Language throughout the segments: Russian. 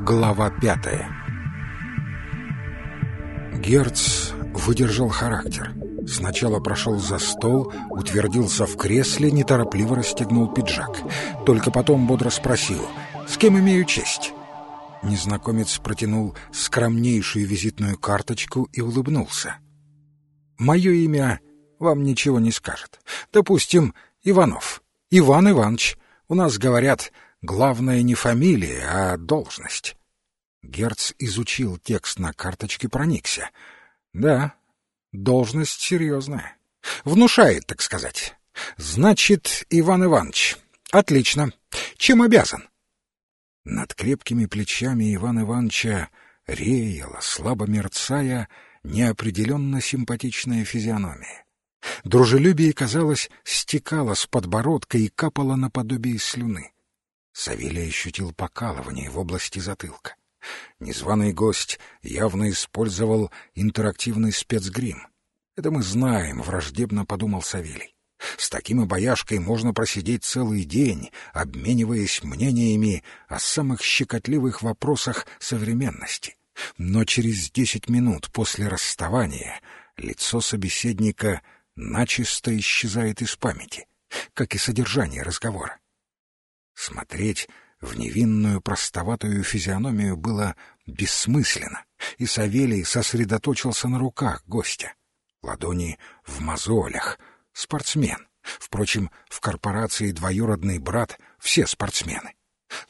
Глава пятая Герц выдержал характер. Сначала прошел за стол, утвердился в кресле, неторопливо расстегнул пиджак. Только потом бодро спросил, «С кем имею честь?» Незнакомец протянул скромнейшую визитную карточку и улыбнулся. «Мое имя вам ничего не скажет. Допустим, Иванов. Иван Иванович. У нас говорят, главное не фамилия, а должность». Герц изучил текст на карточке, проникся. «Да, должность серьезная. Внушает, так сказать. Значит, Иван Иванович. Отлично. Чем обязан?» Над крепкими плечами Ивана Ивановича реяла, слабо мерцая, неопределенно симпатичная физиономия. Дружелюбие, казалось, стекало с подбородка и капало наподобие слюны. Савелий ощутил покалывание в области затылка. Незваный гость явно использовал интерактивный спецгрим. Это мы знаем, враждебно подумал Савелий. С таким обаяшкой можно просидеть целый день, обмениваясь мнениями о самых щекотливых вопросах современности. Но через десять минут после расставания лицо собеседника начисто исчезает из памяти, как и содержание разговора. Смотреть в невинную простоватую физиономию было бессмысленно, и Савелий сосредоточился на руках гостя. Ладони в мозолях. Спортсмен. Впрочем, в корпорации двоюродный брат все спортсмены.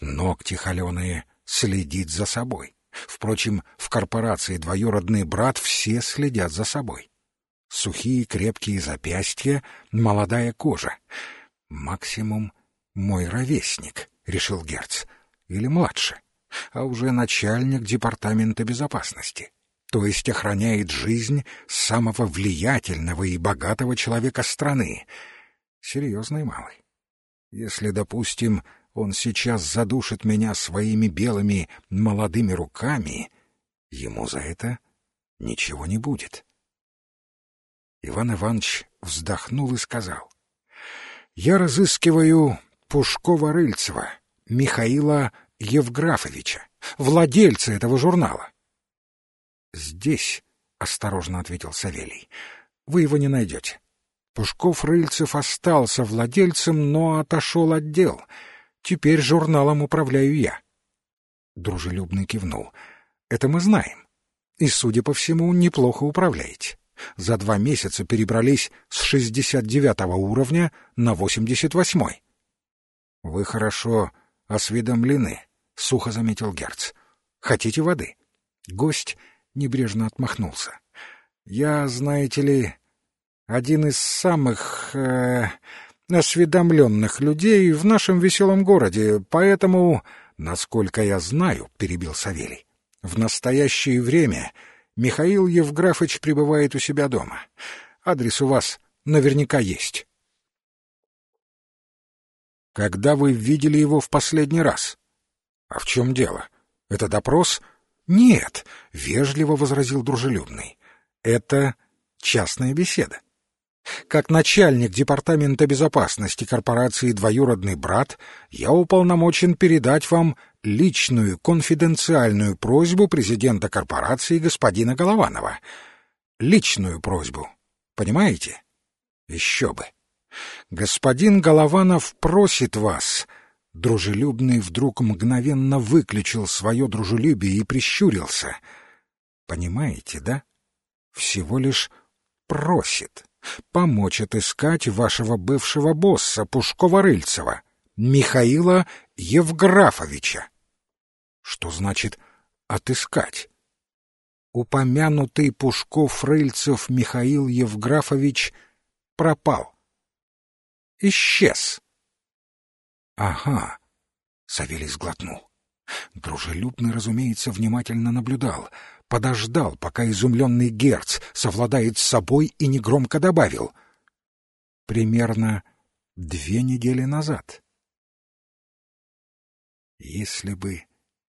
Ногти холеные следит за собой. Впрочем, в корпорации двоюродный брат все следят за собой. Сухие крепкие запястья, молодая кожа. Максимум мой ровесник, решил Герц, или младше, а уже начальник департамента безопасности, то есть охраняет жизнь самого влиятельного и богатого человека страны. Серьезный малый. Если, допустим, он сейчас задушит меня своими белыми молодыми руками, ему за это ничего не будет. Иван Иванович вздохнул и сказал, «Я разыскиваю Пушкова-Рыльцева, Михаила Евграфовича, владельца этого журнала». «Здесь», — осторожно ответил Савелий, — «вы его не найдете. Пушков-Рыльцев остался владельцем, но отошел от дел». Теперь журналом управляю я. Дружелюбный кивнул. Это мы знаем. И, судя по всему, неплохо управляете. За два месяца перебрались с 69 уровня на 88 -й. Вы хорошо осведомлены, сухо заметил Герц. Хотите воды? Гость небрежно отмахнулся. Я, знаете ли, один из самых э, осведомленных людей в нашем веселом городе, поэтому, насколько я знаю, — перебил Савелий, — в настоящее время Михаил Евграфович пребывает у себя дома. Адрес у вас наверняка есть. Когда вы видели его в последний раз? А в чем дело? Это допрос? Нет, — вежливо возразил дружелюбный. Это частная беседа. Как начальник Департамента безопасности корпорации «Двоюродный брат» я уполномочен передать вам личную конфиденциальную просьбу президента корпорации господина Голованова. Личную просьбу. Понимаете? Еще бы. Господин Голованов просит вас... Дружелюбный вдруг мгновенно выключил свое дружелюбие и прищурился. Понимаете, да? Всего лишь просит помочь отыскать вашего бывшего босса Пушкова-Рыльцева, Михаила Евграфовича. Что значит «отыскать»? Упомянутый Пушков-Рыльцев Михаил Евграфович пропал. Исчез. Ага, Савелий сглотнул. Дружелюбный, разумеется, внимательно наблюдал — подождал, пока изумленный Герц совладает с собой и негромко добавил. Примерно две недели назад. Если бы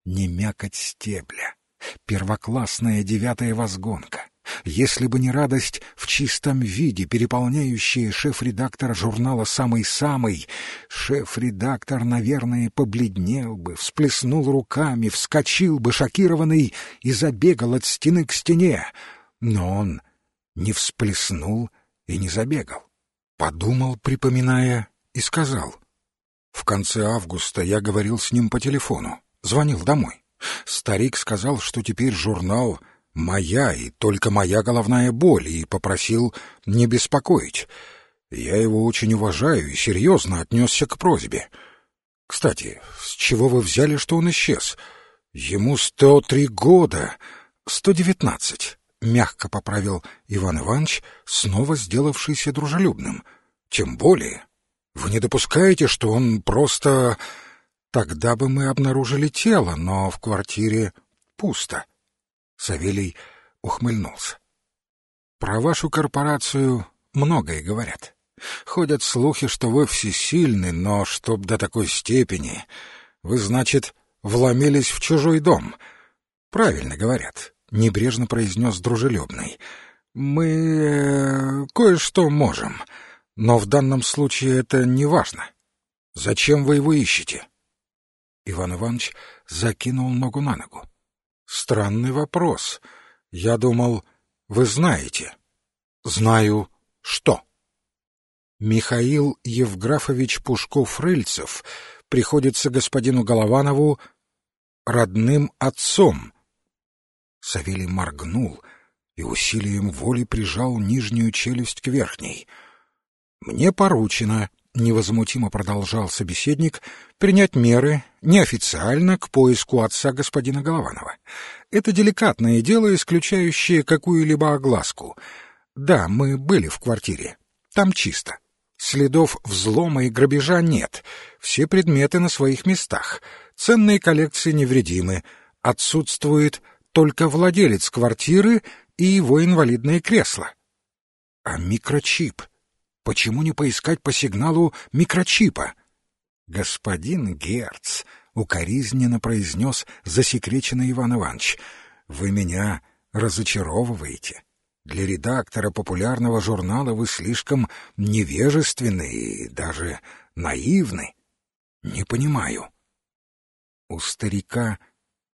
не мякоть стебля, первоклассная девятая возгонка, Если бы не радость в чистом виде, переполняющая шеф-редактора журнала «Самый-самый», шеф-редактор, наверное, побледнел бы, всплеснул руками, вскочил бы шокированный и забегал от стены к стене. Но он не всплеснул и не забегал. Подумал, припоминая, и сказал. В конце августа я говорил с ним по телефону, звонил домой. Старик сказал, что теперь журнал моя и только моя головная боль, и попросил не беспокоить. Я его очень уважаю и серьезно отнесся к просьбе. Кстати, с чего вы взяли, что он исчез? Ему сто три года, сто девятнадцать. Мягко поправил Иван Иванович, снова сделавшийся дружелюбным. Тем более, вы не допускаете, что он просто... Тогда бы мы обнаружили тело, но в квартире пусто. Савелий ухмыльнулся. Про вашу корпорацию многое говорят. Ходят слухи, что вы всесильны, но чтоб до такой степени... Вы, значит, вломились в чужой дом. Правильно говорят, — небрежно произнес дружелюбный. Мы э, кое-что можем, но в данном случае это не важно. Зачем вы его ищете? Иван Иванович закинул ногу на ногу. Странный вопрос. Я думал, вы знаете. Знаю что? Михаил Евграфович Пушков-Рыльцев приходится господину Голованову родным отцом. Савелий моргнул и усилием воли прижал нижнюю челюсть к верхней. Мне поручено — невозмутимо продолжал собеседник, — принять меры неофициально к поиску отца господина Голованова. Это деликатное дело, исключающее какую-либо огласку. Да, мы были в квартире. Там чисто. Следов взлома и грабежа нет. Все предметы на своих местах. Ценные коллекции невредимы. Отсутствует только владелец квартиры и его инвалидное кресло. А микрочип — Почему не поискать по сигналу микрочипа? Господин Герц укоризненно произнес засекреченный Иван Иванович. Вы меня разочаровываете. Для редактора популярного журнала вы слишком невежественны и даже наивны. Не понимаю. У старика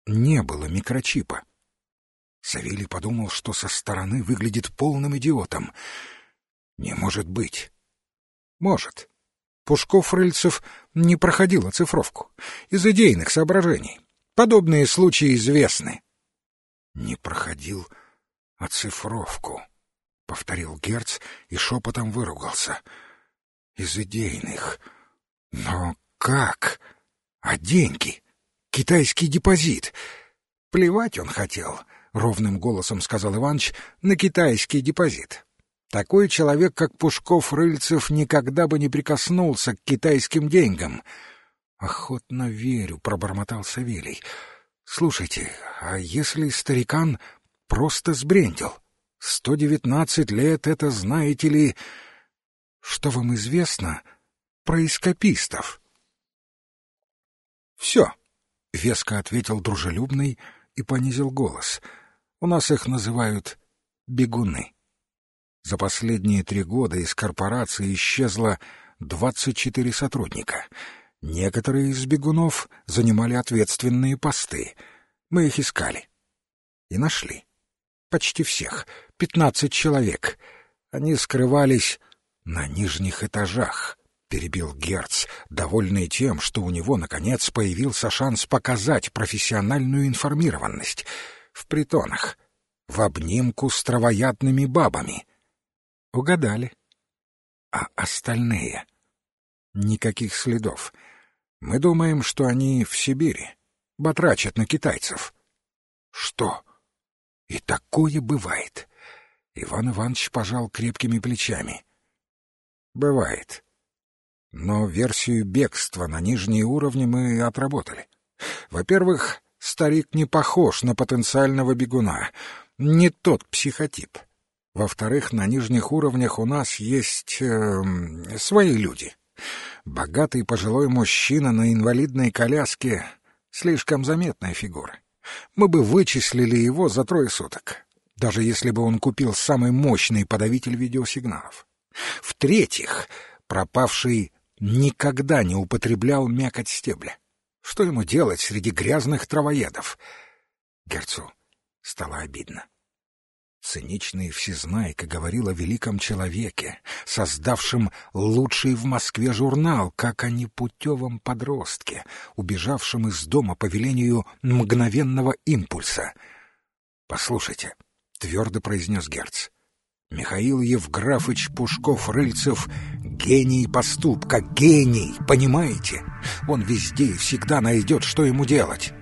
не было микрочипа. Савелий подумал, что со стороны выглядит полным идиотом — не может быть. Может. Пушков-Рыльцев не проходил оцифровку. Из идейных соображений. Подобные случаи известны. Не проходил оцифровку, — повторил Герц и шепотом выругался. Из идейных. Но как? А деньги? Китайский депозит? Плевать он хотел, — ровным голосом сказал Иваныч, — на китайский депозит. Такой человек, как Пушков-Рыльцев, никогда бы не прикоснулся к китайским деньгам. «Охотно верю», — пробормотал Савелий. «Слушайте, а если старикан просто сбрендил? Сто девятнадцать лет — это, знаете ли... Что вам известно про эскапистов?» «Все», — веско ответил дружелюбный и понизил голос. «У нас их называют бегуны». За последние три года из корпорации исчезло 24 сотрудника. Некоторые из бегунов занимали ответственные посты. Мы их искали. И нашли. Почти всех. Пятнадцать человек. Они скрывались на нижних этажах. — перебил Герц, довольный тем, что у него, наконец, появился шанс показать профессиональную информированность. В притонах, в обнимку с травоядными бабами — Угадали. А остальные? Никаких следов. Мы думаем, что они в Сибири. Батрачат на китайцев. Что? И такое бывает. Иван Иванович пожал крепкими плечами. Бывает. Но версию бегства на нижние уровни мы отработали. Во-первых, старик не похож на потенциального бегуна. Не тот психотип. Во-вторых, на нижних уровнях у нас есть э, свои люди. Богатый пожилой мужчина на инвалидной коляске — слишком заметная фигура. Мы бы вычислили его за трое суток. даже если бы он купил самый мощный подавитель видеосигналов. В-третьих, пропавший никогда не употреблял мякоть стебля. Что ему делать среди грязных травоедов? Герцу стало обидно. Циничный всезнайка говорил о великом человеке, создавшем лучший в Москве журнал, как о непутевом подростке, убежавшем из дома по велению мгновенного импульса. «Послушайте», — твердо произнес Герц, — «Михаил Евграфыч Пушков-Рыльцев — гений поступка, гений, понимаете? Он везде и всегда найдет, что ему делать».